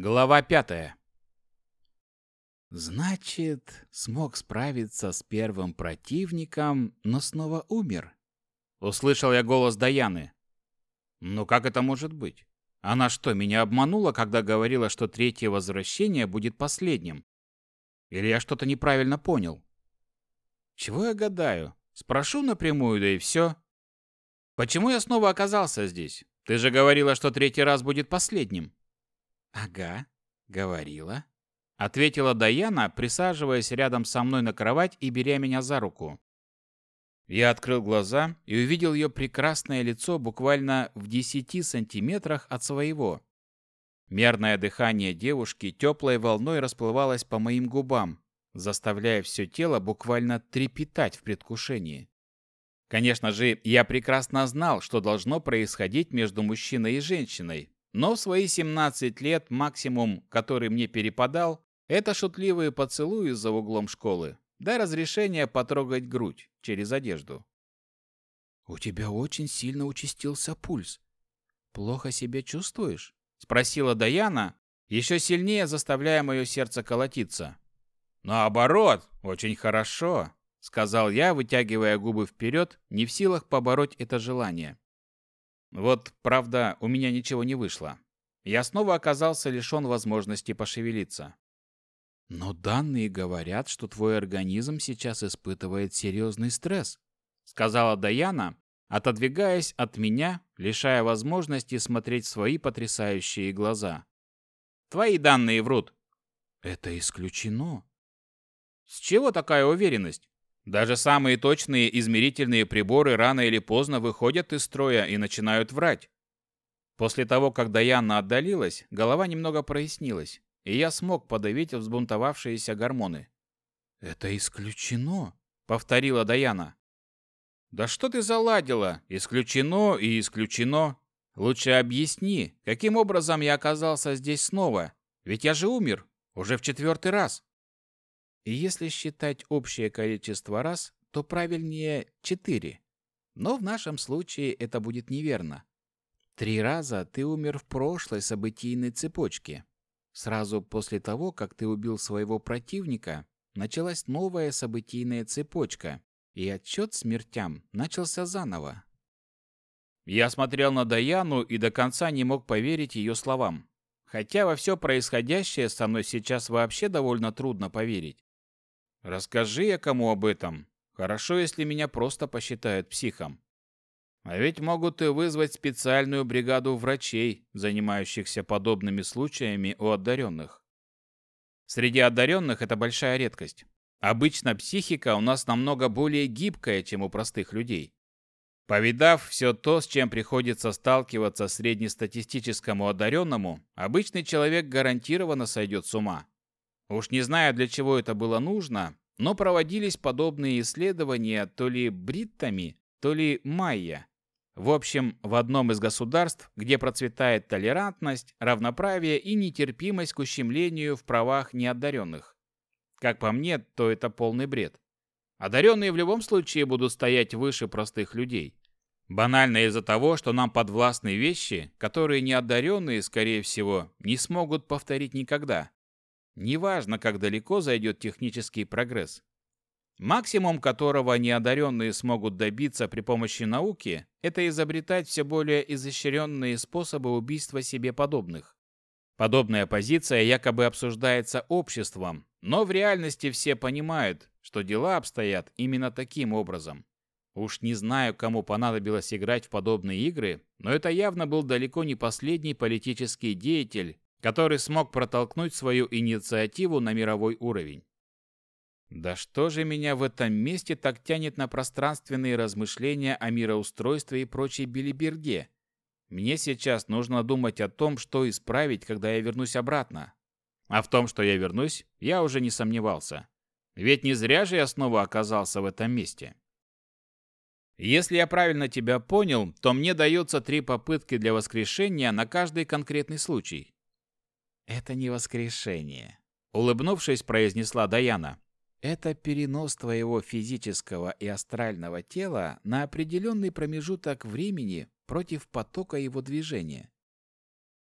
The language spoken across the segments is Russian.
Глава пятая. Значит, смог справиться с первым противником, но снова умер. Услышал я голос Даяны. Но как это может быть? Она что, меня обманула, когда говорила, что третье возвращение будет последним? Или я что-то неправильно понял? Чего я гадаю? Спрошу напрямую, да и все. Почему я снова оказался здесь? Ты же говорила, что третий раз будет последним. «Ага, говорила». Ответила Даяна, присаживаясь рядом со мной на кровать и беря меня за руку. Я открыл глаза и увидел ее прекрасное лицо буквально в 10 сантиметрах от своего. Мерное дыхание девушки теплой волной расплывалось по моим губам, заставляя все тело буквально трепетать в предвкушении. Конечно же, я прекрасно знал, что должно происходить между мужчиной и женщиной, но в свои 17 лет максимум, который мне перепадал, это шутливые поцелуи за углом школы, да разрешение потрогать грудь через одежду. «У тебя очень сильно участился пульс. Плохо себя чувствуешь?» — спросила Даяна, еще сильнее заставляя мое сердце колотиться. «Наоборот, очень хорошо», — сказал я, вытягивая губы вперед, не в силах побороть это желание. Вот, правда, у меня ничего не вышло. Я снова оказался лишен возможности пошевелиться. Но данные говорят, что твой организм сейчас испытывает серьезный стресс, сказала Даяна, отодвигаясь от меня, лишая возможности смотреть свои потрясающие глаза. Твои данные врут. Это исключено. С чего такая уверенность? Даже самые точные измерительные приборы рано или поздно выходят из строя и начинают врать. После того, как Даяна отдалилась, голова немного прояснилась, и я смог подавить взбунтовавшиеся гормоны. «Это исключено», — повторила Даяна. «Да что ты заладила? Исключено и исключено. Лучше объясни, каким образом я оказался здесь снова? Ведь я же умер, уже в четвертый раз». И если считать общее количество раз, то правильнее четыре. Но в нашем случае это будет неверно. Три раза ты умер в прошлой событийной цепочке. Сразу после того, как ты убил своего противника, началась новая событийная цепочка, и отчет смертям начался заново. Я смотрел на Даяну и до конца не мог поверить ее словам. Хотя во все происходящее со мной сейчас вообще довольно трудно поверить. Расскажи я кому об этом. Хорошо, если меня просто посчитают психом. А ведь могут и вызвать специальную бригаду врачей, занимающихся подобными случаями у одаренных. Среди одаренных это большая редкость. Обычно психика у нас намного более гибкая, чем у простых людей. Повидав все то, с чем приходится сталкиваться среднестатистическому одаренному, обычный человек гарантированно сойдет с ума. Уж не знаю, для чего это было нужно, но проводились подобные исследования то ли бриттами, то ли майя. В общем, в одном из государств, где процветает толерантность, равноправие и нетерпимость к ущемлению в правах неодаренных. Как по мне, то это полный бред. Одаренные в любом случае будут стоять выше простых людей. Банально из-за того, что нам подвластны вещи, которые неодаренные, скорее всего, не смогут повторить никогда неважно, как далеко зайдет технический прогресс. Максимум, которого неодаренные смогут добиться при помощи науки, это изобретать все более изощренные способы убийства себе подобных. Подобная позиция якобы обсуждается обществом, но в реальности все понимают, что дела обстоят именно таким образом. Уж не знаю, кому понадобилось играть в подобные игры, но это явно был далеко не последний политический деятель, который смог протолкнуть свою инициативу на мировой уровень. Да что же меня в этом месте так тянет на пространственные размышления о мироустройстве и прочей билиберде? Мне сейчас нужно думать о том, что исправить, когда я вернусь обратно. А в том, что я вернусь, я уже не сомневался. Ведь не зря же я снова оказался в этом месте. Если я правильно тебя понял, то мне дается три попытки для воскрешения на каждый конкретный случай. «Это не воскрешение», — улыбнувшись, произнесла Даяна. «Это перенос твоего физического и астрального тела на определенный промежуток времени против потока его движения».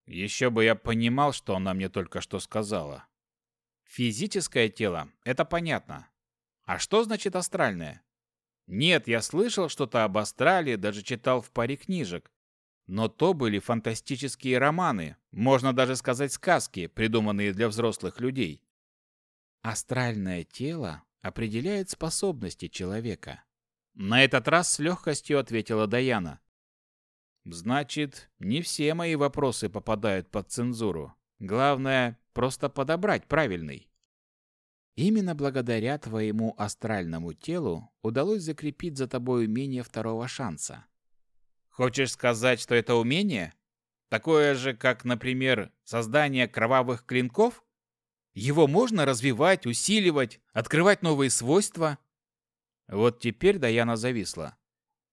«Еще бы я понимал, что она мне только что сказала». «Физическое тело — это понятно. А что значит астральное?» «Нет, я слышал что-то об астрале, даже читал в паре книжек но то были фантастические романы, можно даже сказать сказки, придуманные для взрослых людей. Астральное тело определяет способности человека. На этот раз с легкостью ответила Даяна. Значит, не все мои вопросы попадают под цензуру. Главное, просто подобрать правильный. Именно благодаря твоему астральному телу удалось закрепить за тобой умение второго шанса. Хочешь сказать, что это умение? Такое же, как, например, создание кровавых клинков? Его можно развивать, усиливать, открывать новые свойства. Вот теперь Даяна зависла.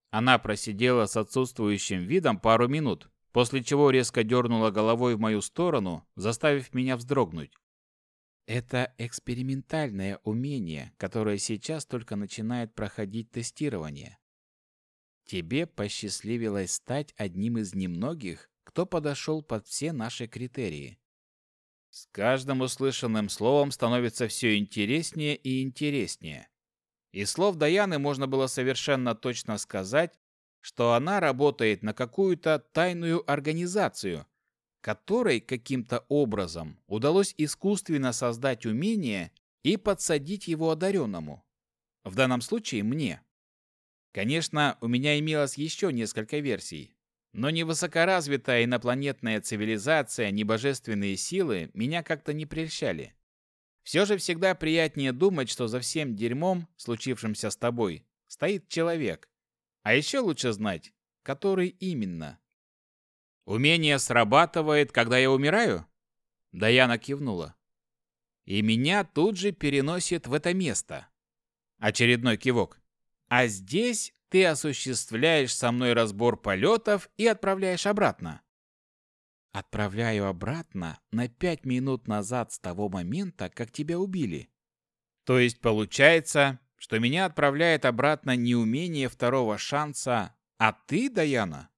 Она просидела с отсутствующим видом пару минут, после чего резко дернула головой в мою сторону, заставив меня вздрогнуть. Это экспериментальное умение, которое сейчас только начинает проходить тестирование. Тебе посчастливилось стать одним из немногих, кто подошел под все наши критерии. С каждым услышанным словом становится все интереснее и интереснее. И слов Даяны можно было совершенно точно сказать, что она работает на какую-то тайную организацию, которой каким-то образом удалось искусственно создать умение и подсадить его одаренному. В данном случае мне. Конечно, у меня имелось еще несколько версий. Но невысокоразвитая инопланетная цивилизация, ни божественные силы меня как-то не прельщали. Все же всегда приятнее думать, что за всем дерьмом, случившимся с тобой, стоит человек. А еще лучше знать, который именно. «Умение срабатывает, когда я умираю?» Даяна кивнула. «И меня тут же переносит в это место». Очередной кивок а здесь ты осуществляешь со мной разбор полетов и отправляешь обратно. Отправляю обратно на пять минут назад с того момента, как тебя убили. То есть получается, что меня отправляет обратно не умение второго шанса, а ты, Даяна?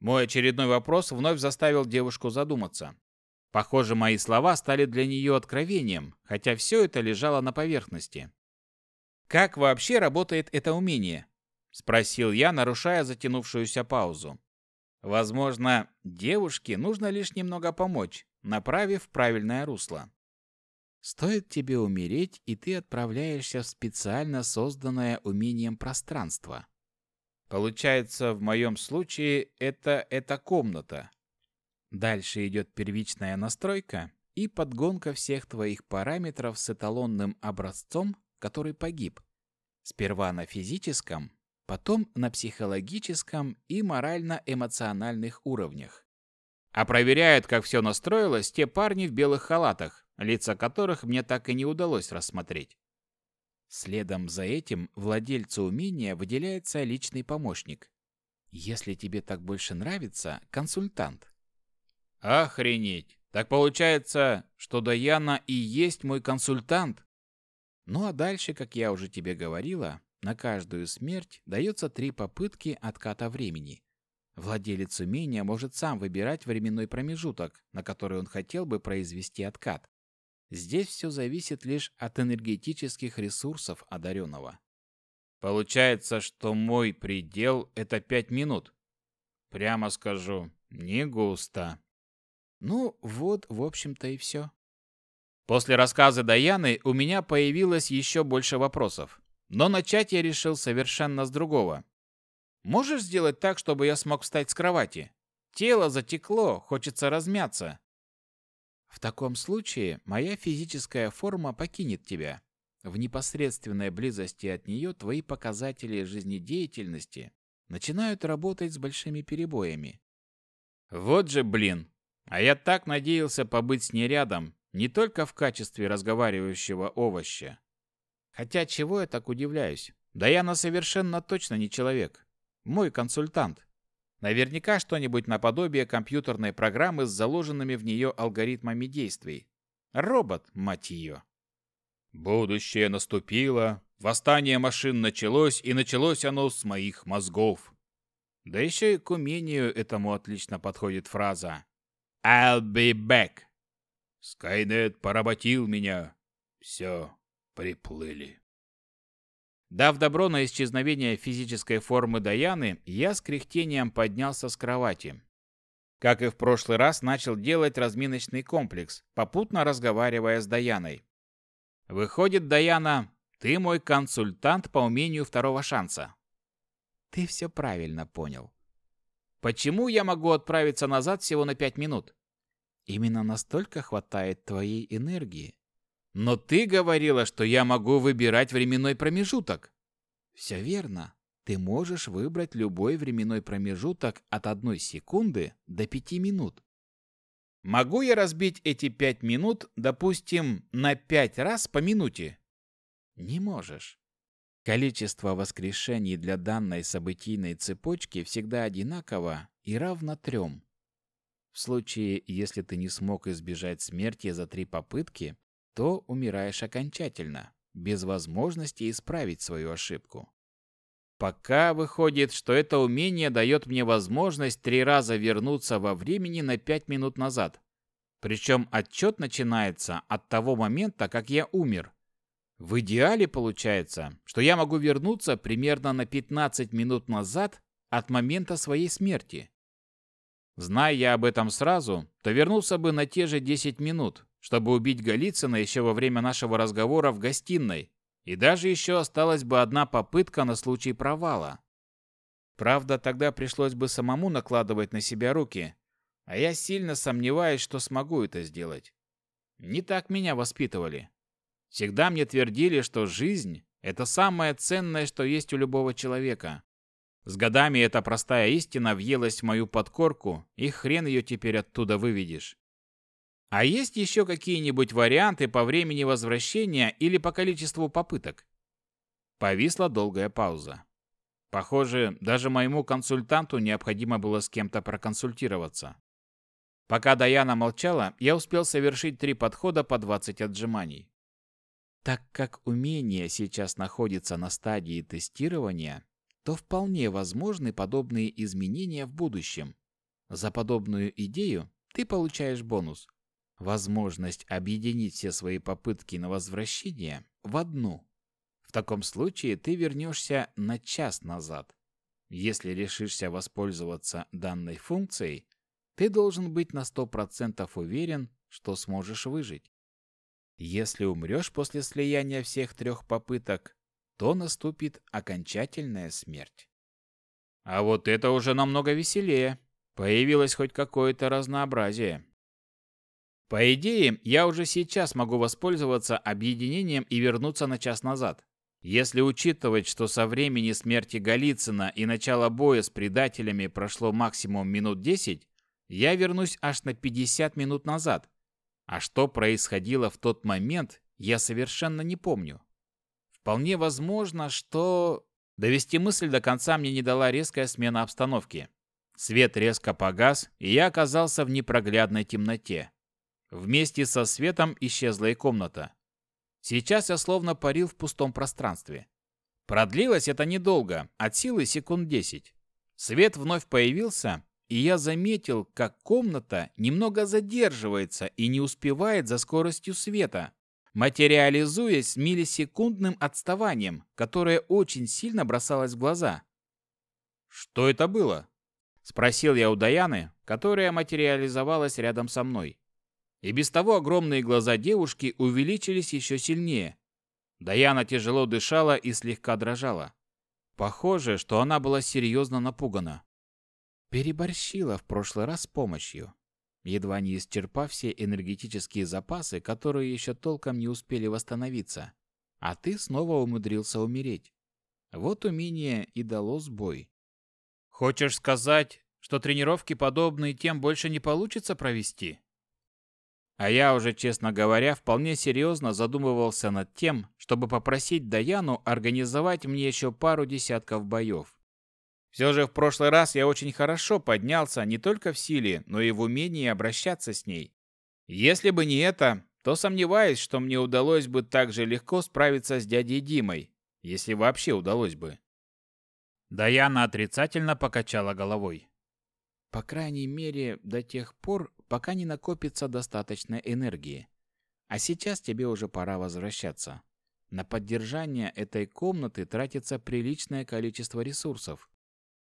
Мой очередной вопрос вновь заставил девушку задуматься. Похоже, мои слова стали для нее откровением, хотя все это лежало на поверхности. Как вообще работает это умение? спросил я, нарушая затянувшуюся паузу. Возможно, девушке нужно лишь немного помочь, направив в правильное русло. Стоит тебе умереть, и ты отправляешься в специально созданное умением пространство. Получается, в моем случае это эта комната. Дальше идет первичная настройка и подгонка всех твоих параметров с эталонным образцом который погиб. Сперва на физическом, потом на психологическом и морально-эмоциональных уровнях. А проверяют, как все настроилось, те парни в белых халатах, лица которых мне так и не удалось рассмотреть. Следом за этим владельцу умения выделяется личный помощник. Если тебе так больше нравится, консультант. Охренеть! Так получается, что Даяна и есть мой консультант? Ну а дальше, как я уже тебе говорила, на каждую смерть дается три попытки отката времени. Владелец умения может сам выбирать временной промежуток, на который он хотел бы произвести откат. Здесь все зависит лишь от энергетических ресурсов одаренного. Получается, что мой предел — это пять минут. Прямо скажу, не густо. Ну, вот, в общем-то, и все. После рассказа Даяны у меня появилось еще больше вопросов. Но начать я решил совершенно с другого. «Можешь сделать так, чтобы я смог встать с кровати? Тело затекло, хочется размяться». «В таком случае моя физическая форма покинет тебя. В непосредственной близости от нее твои показатели жизнедеятельности начинают работать с большими перебоями». «Вот же блин! А я так надеялся побыть с ней рядом, не только в качестве разговаривающего овоща. Хотя чего я так удивляюсь? да я на совершенно точно не человек. Мой консультант. Наверняка что-нибудь наподобие компьютерной программы с заложенными в нее алгоритмами действий. Робот, мать ее. Будущее наступило, восстание машин началось, и началось оно с моих мозгов. Да еще и к умению этому отлично подходит фраза «I'll be back». Скайнет поработил меня. Все, приплыли. Дав добро на исчезновение физической формы Даяны, я с кряхтением поднялся с кровати. Как и в прошлый раз, начал делать разминочный комплекс, попутно разговаривая с Даяной. Выходит, Даяна, ты мой консультант по умению второго шанса. Ты все правильно понял. Почему я могу отправиться назад всего на пять минут? Именно настолько хватает твоей энергии. Но ты говорила, что я могу выбирать временной промежуток. Всё верно. Ты можешь выбрать любой временной промежуток от одной секунды до пяти минут. Могу я разбить эти пять минут, допустим, на пять раз по минуте? Не можешь. Количество воскрешений для данной событийной цепочки всегда одинаково и равно трем. В случае, если ты не смог избежать смерти за три попытки, то умираешь окончательно, без возможности исправить свою ошибку. Пока выходит, что это умение дает мне возможность три раза вернуться во времени на пять минут назад. Причем отчет начинается от того момента, как я умер. В идеале получается, что я могу вернуться примерно на 15 минут назад от момента своей смерти. Зная я об этом сразу, то вернулся бы на те же 10 минут, чтобы убить Голицына еще во время нашего разговора в гостиной, и даже еще осталась бы одна попытка на случай провала. Правда, тогда пришлось бы самому накладывать на себя руки, а я сильно сомневаюсь, что смогу это сделать. Не так меня воспитывали. Всегда мне твердили, что жизнь – это самое ценное, что есть у любого человека. С годами эта простая истина въелась в мою подкорку, и хрен ее теперь оттуда выведешь. А есть еще какие-нибудь варианты по времени возвращения или по количеству попыток? Повисла долгая пауза. Похоже, даже моему консультанту необходимо было с кем-то проконсультироваться. Пока Даяна молчала, я успел совершить три подхода по 20 отжиманий. Так как умение сейчас находится на стадии тестирования, то вполне возможны подобные изменения в будущем. За подобную идею ты получаешь бонус. Возможность объединить все свои попытки на возвращение в одну. В таком случае ты вернешься на час назад. Если решишься воспользоваться данной функцией, ты должен быть на 100% уверен, что сможешь выжить. Если умрешь после слияния всех трех попыток, то наступит окончательная смерть. А вот это уже намного веселее. Появилось хоть какое-то разнообразие. По идее, я уже сейчас могу воспользоваться объединением и вернуться на час назад. Если учитывать, что со времени смерти Голицына и начала боя с предателями прошло максимум минут 10, я вернусь аж на 50 минут назад. А что происходило в тот момент, я совершенно не помню. Вполне возможно, что... Довести мысль до конца мне не дала резкая смена обстановки. Свет резко погас, и я оказался в непроглядной темноте. Вместе со светом исчезла и комната. Сейчас я словно парил в пустом пространстве. Продлилось это недолго, от силы секунд 10. Свет вновь появился, и я заметил, как комната немного задерживается и не успевает за скоростью света, материализуясь миллисекундным отставанием, которое очень сильно бросалось в глаза. «Что это было?» – спросил я у Даяны, которая материализовалась рядом со мной. И без того огромные глаза девушки увеличились еще сильнее. Даяна тяжело дышала и слегка дрожала. Похоже, что она была серьезно напугана. Переборщила в прошлый раз с помощью едва не исчерпав все энергетические запасы, которые еще толком не успели восстановиться. А ты снова умудрился умереть. Вот умение и дало сбой. Хочешь сказать, что тренировки подобные тем больше не получится провести? А я уже, честно говоря, вполне серьезно задумывался над тем, чтобы попросить Даяну организовать мне еще пару десятков боев. Все же в прошлый раз я очень хорошо поднялся не только в силе, но и в умении обращаться с ней. Если бы не это, то сомневаюсь, что мне удалось бы так же легко справиться с дядей Димой, если вообще удалось бы. Даяна отрицательно покачала головой. По крайней мере, до тех пор, пока не накопится достаточно энергии. А сейчас тебе уже пора возвращаться. На поддержание этой комнаты тратится приличное количество ресурсов.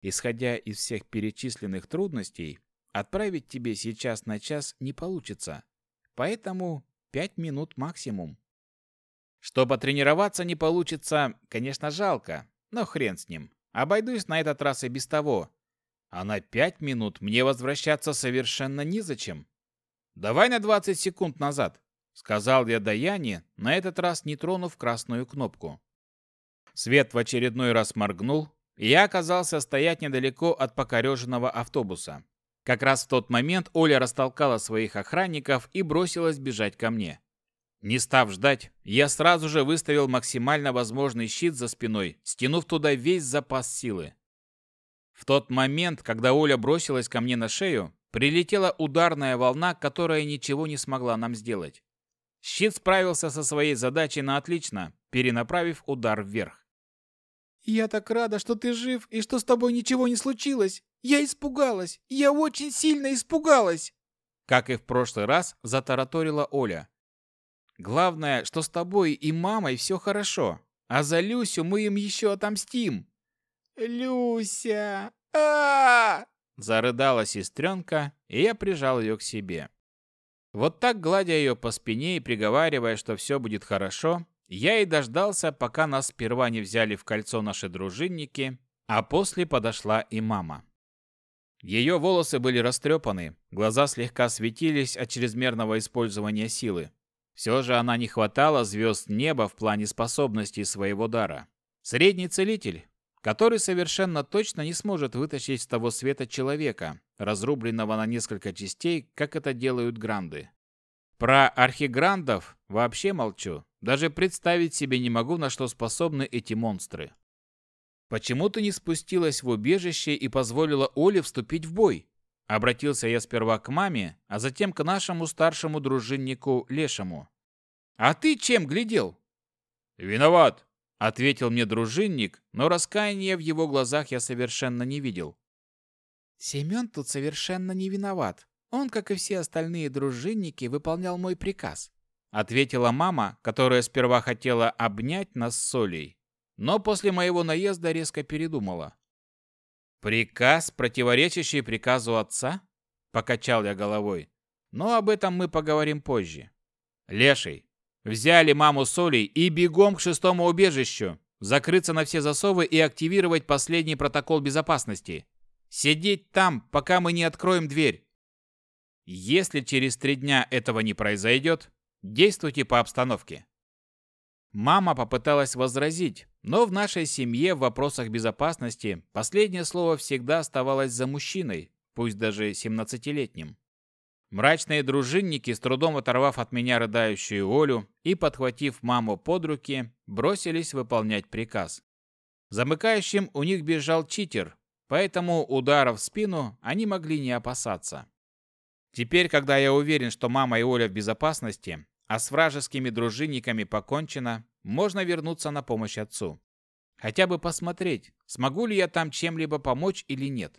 Исходя из всех перечисленных трудностей, отправить тебе сейчас на час не получится. Поэтому пять минут максимум. Чтобы тренироваться не получится, конечно, жалко, но хрен с ним. Обойдусь на этот раз и без того. А на пять минут мне возвращаться совершенно незачем. Давай на 20 секунд назад, сказал я Даяне, на этот раз не тронув красную кнопку. Свет в очередной раз моргнул, я оказался стоять недалеко от покореженного автобуса. Как раз в тот момент Оля растолкала своих охранников и бросилась бежать ко мне. Не став ждать, я сразу же выставил максимально возможный щит за спиной, стянув туда весь запас силы. В тот момент, когда Оля бросилась ко мне на шею, прилетела ударная волна, которая ничего не смогла нам сделать. Щит справился со своей задачей на отлично, перенаправив удар вверх. «Я так рада, что ты жив и что с тобой ничего не случилось! Я испугалась! Я очень сильно испугалась!» Как и в прошлый раз, затараторила Оля. «Главное, что с тобой и мамой все хорошо, а за Люсю мы им еще отомстим!» «Люся! а, -а, -а Зарыдала сестренка, и я прижал ее к себе. Вот так, гладя ее по спине и приговаривая, что все будет хорошо, я и дождался, пока нас сперва не взяли в кольцо наши дружинники, а после подошла и мама. Ее волосы были растрепаны, глаза слегка светились от чрезмерного использования силы. Все же она не хватала звезд неба в плане способностей своего дара. Средний целитель, который совершенно точно не сможет вытащить с того света человека, разрубленного на несколько частей, как это делают гранды. Про архиграндов вообще молчу. Даже представить себе не могу, на что способны эти монстры. Почему ты не спустилась в убежище и позволила Оле вступить в бой? Обратился я сперва к маме, а затем к нашему старшему дружиннику Лешему. А ты чем глядел? Виноват, ответил мне дружинник, но раскаяния в его глазах я совершенно не видел. Семен тут совершенно не виноват, он, как и все остальные дружинники, выполнял мой приказ, ответила мама, которая сперва хотела обнять нас с Солей, но после моего наезда резко передумала. Приказ, противоречащий приказу отца? покачал я головой. Но об этом мы поговорим позже. Леший, взяли маму Солей и бегом к шестому убежищу, закрыться на все засовы и активировать последний протокол безопасности. Сидеть там, пока мы не откроем дверь. Если через три дня этого не произойдет, действуйте по обстановке. Мама попыталась возразить, но в нашей семье в вопросах безопасности последнее слово всегда оставалось за мужчиной, пусть даже 17-летним. Мрачные дружинники, с трудом оторвав от меня рыдающую Олю и подхватив маму под руки, бросились выполнять приказ. Замыкающим у них бежал читер, поэтому удара в спину они могли не опасаться. Теперь, когда я уверен, что мама и Оля в безопасности, а с вражескими дружинниками покончено, можно вернуться на помощь отцу. Хотя бы посмотреть, смогу ли я там чем-либо помочь или нет.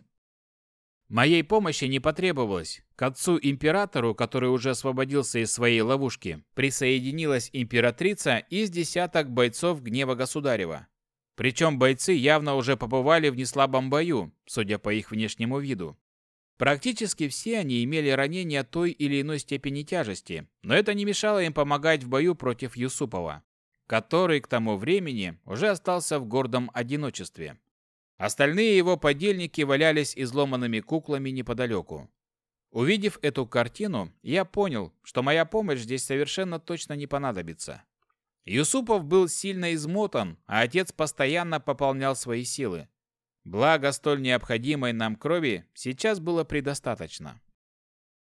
Моей помощи не потребовалось. К отцу-императору, который уже освободился из своей ловушки, присоединилась императрица из десяток бойцов гнева государева. Причем бойцы явно уже побывали в неслабом бою, судя по их внешнему виду. Практически все они имели ранения той или иной степени тяжести, но это не мешало им помогать в бою против Юсупова, который к тому времени уже остался в гордом одиночестве. Остальные его подельники валялись изломанными куклами неподалеку. Увидев эту картину, я понял, что моя помощь здесь совершенно точно не понадобится. Юсупов был сильно измотан, а отец постоянно пополнял свои силы. Благо столь необходимой нам крови сейчас было предостаточно.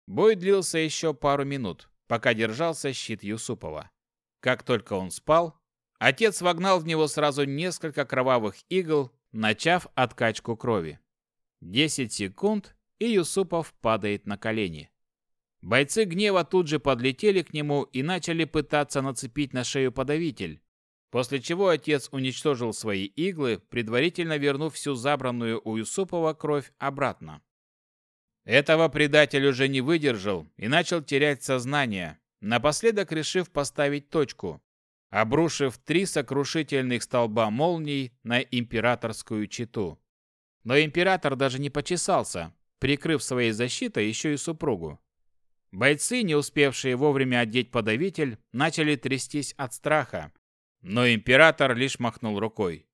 Бой длился еще пару минут, пока держался щит Юсупова. Как только он спал, отец вогнал в него сразу несколько кровавых игл, начав откачку крови. 10 секунд, и Юсупов падает на колени. Бойцы гнева тут же подлетели к нему и начали пытаться нацепить на шею подавитель, после чего отец уничтожил свои иглы, предварительно вернув всю забранную у Юсупова кровь обратно. Этого предатель уже не выдержал и начал терять сознание, напоследок решив поставить точку, обрушив три сокрушительных столба молний на императорскую читу. Но император даже не почесался, прикрыв своей защитой еще и супругу. Бойцы, не успевшие вовремя одеть подавитель, начали трястись от страха, но император лишь махнул рукой.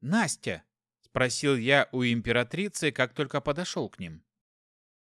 «Настя!» – спросил я у императрицы, как только подошел к ним.